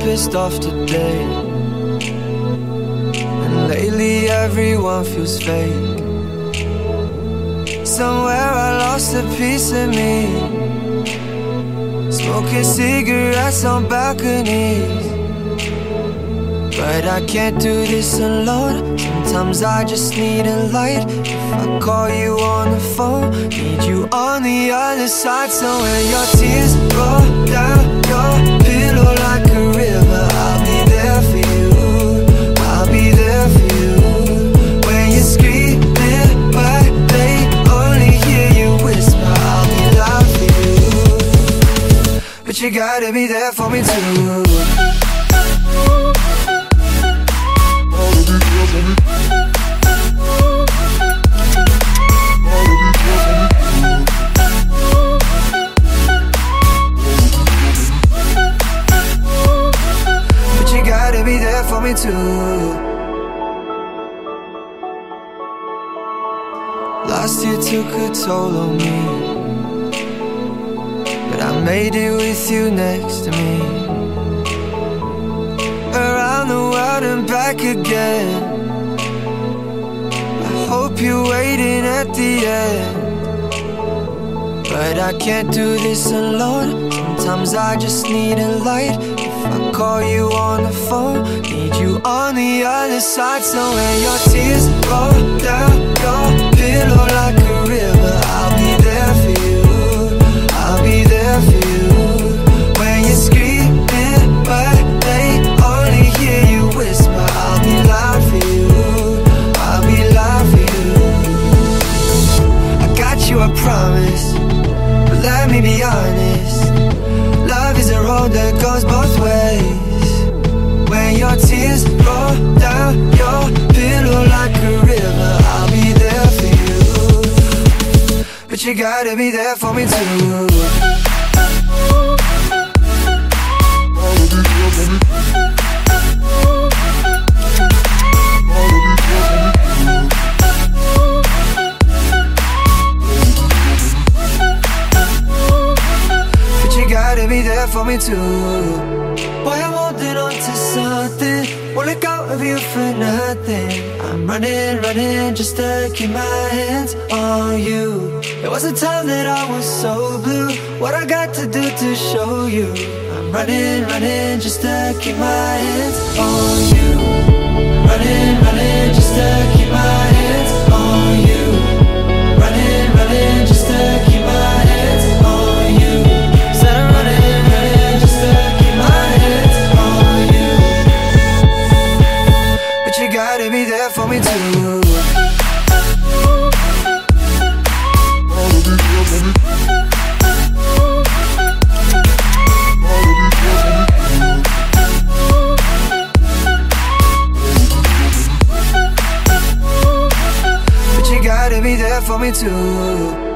pissed off today. And lately everyone feels fake. Somewhere I lost a piece of me. Smoking cigarettes on balconies. But I can't do this alone. Sometimes I just need a light. If I call you on the phone, need you on the other side. So when your tears roll down your you. Gotta be there for me too. But you gotta be there for me too. Last year took a toll on me. Made it with you next to me. Around the world and back again. I hope you're waiting at the end. But I can't do this alone. Sometimes I just need a light. If I call you on the phone, need you on the other side. So when your tears roll down your pillow like let me be honest. Love is a road that goes both ways. When your tears roll down your pillow like a river, I'll be there for you. But you gotta be there for me too. For me too. Boy, I'm holding on to something. Won't let go of you for nothing. I'm running, running just to keep my hands on you. It was a time that I was so blue. What I got to do to show you? I'm running, running just to keep my hands on you. Running, running just to keep gotta be there for me too. But you gotta be there for me too.